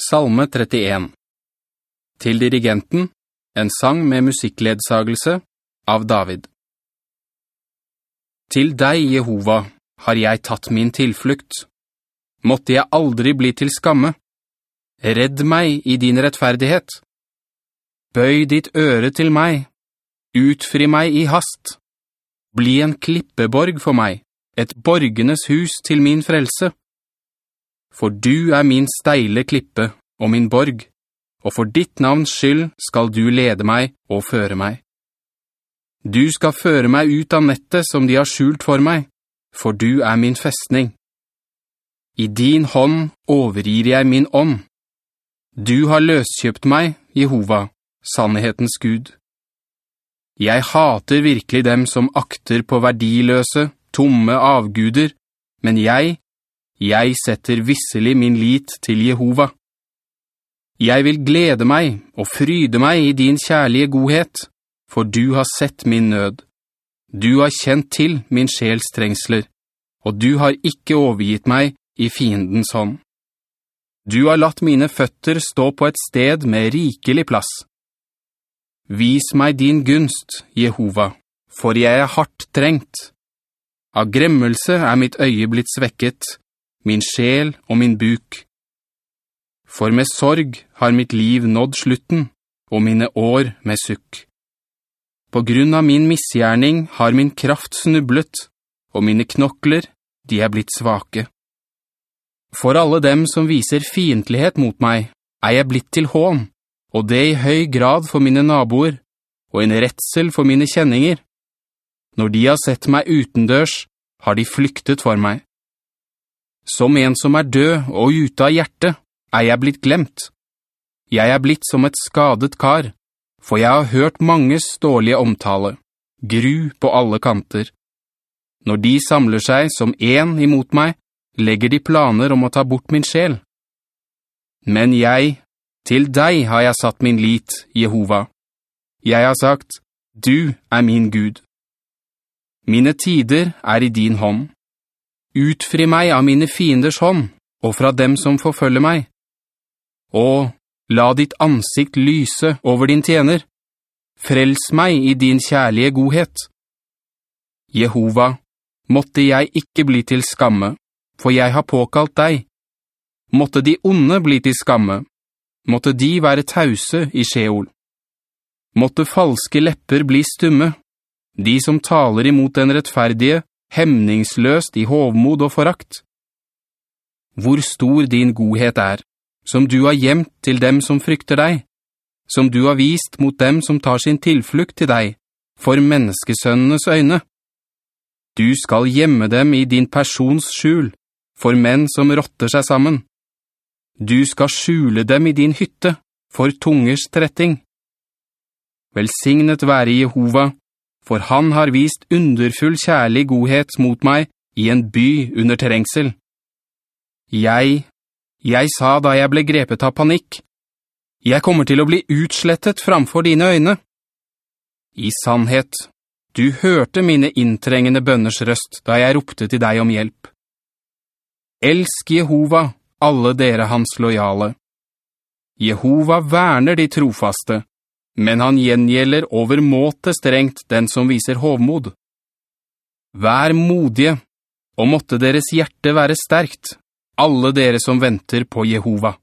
Salme 31 Til dirigenten, en sang med musikkledsagelse av David. Til deg, Jehova, har jeg tatt min tilflukt. Måtte jeg aldri bli til skamme. Redd meg i din rettferdighet. Bøy ditt øre til meg. Utfri meg i hast. Bli en klippeborg for meg, et borgenes hus til min frelse. For du er min steile klippe og min borg, og for ditt navns skyld skal du lede meg og føre meg. Du skal føre meg ut av nettet som de har skjult for meg, for du er min festning. I din hånd overgir jeg min ånd. Du har løskjøpt meg, Jehova, sannhetens Gud. Jeg hater virkelig dem som akter på verdiløse, tomme avguder, men jeg, jeg setter visselig min lit til Jehova. Jeg vil glede meg og fryde meg i din kjærlige godhet, for du har sett min nød. Du har kjent til min sjels trengsler, og du har ikke overgitt meg i fiendens hånd. Du har latt mine føtter stå på et sted med rikelig plass. Vis meg din gunst, Jehova, for jeg er hardt trengt. Av gremmelse er mitt øye blitt svekket, min sjel og min buk. For med sorg har mitt liv nådd slutten, og mine år med sukk. På grunn av min misgjerning har min kraft snublet, og mine knokler, de er blitt svake. For alle dem som viser fientlighet mot meg, er jeg blitt til hån, og det i høy grad for mine naboer, og en retsel for mine kjenninger. Når de har sett meg utendørs, har de flyktet for meg. Som en som er død og ute av hjertet, er jeg blitt glemt. Jeg er blitt som et skadet kar, for jeg har hørt manges dårlige omtale, gru på alle kanter. Når de samler seg som en imot meg, legger de planer om å ta bort min sjel. Men jeg, til deg har jeg satt min lit, Jehova. Jeg har sagt, du er min Gud. Mine tider er i din hånd. Utfri meg av mine fienders hånd, og fra dem som forfølger meg. Og la ditt ansikt lyse over din tjener. Frels meg i din kjærlige godhet. Jehova, måtte jeg ikke bli til skamme, for jeg har påkalt deg. Måtte de onde bli til skamme. Måtte de være tause i Sjeol. Måtte falske lepper bli stumme. De som taler imot den rettferdige, hemningsløst i hovmod og forakt. Hvor stor din godhet er, som du har gjemt til dem som frykter deg, som du har vist mot dem som tar sin tilflukt til deg, for menneskesønnenes øyne. Du skal gjemme dem i din persons skjul, for menn som rotter seg sammen. Du skal skjule dem i din hytte, for tungers tretting. Velsignet være Jehova, for han har vist underfull kjærlig godhet mot meg i en by under trengsel. Jeg, jeg sa da jeg ble grepet av panikk, jeg kommer til å bli utslettet framfor dine øyne. I sannhet, du hørte mine inntrengende bønners røst da jeg ropte til deg om hjelp. Elsk Jehova, alle dere hans lojale. Jehova verner de trofaste, men han gjengjelder over måte strengt den som viser hovmod. Vær modige, og måtte deres hjerte være sterkt, alle dere som venter på Jehova.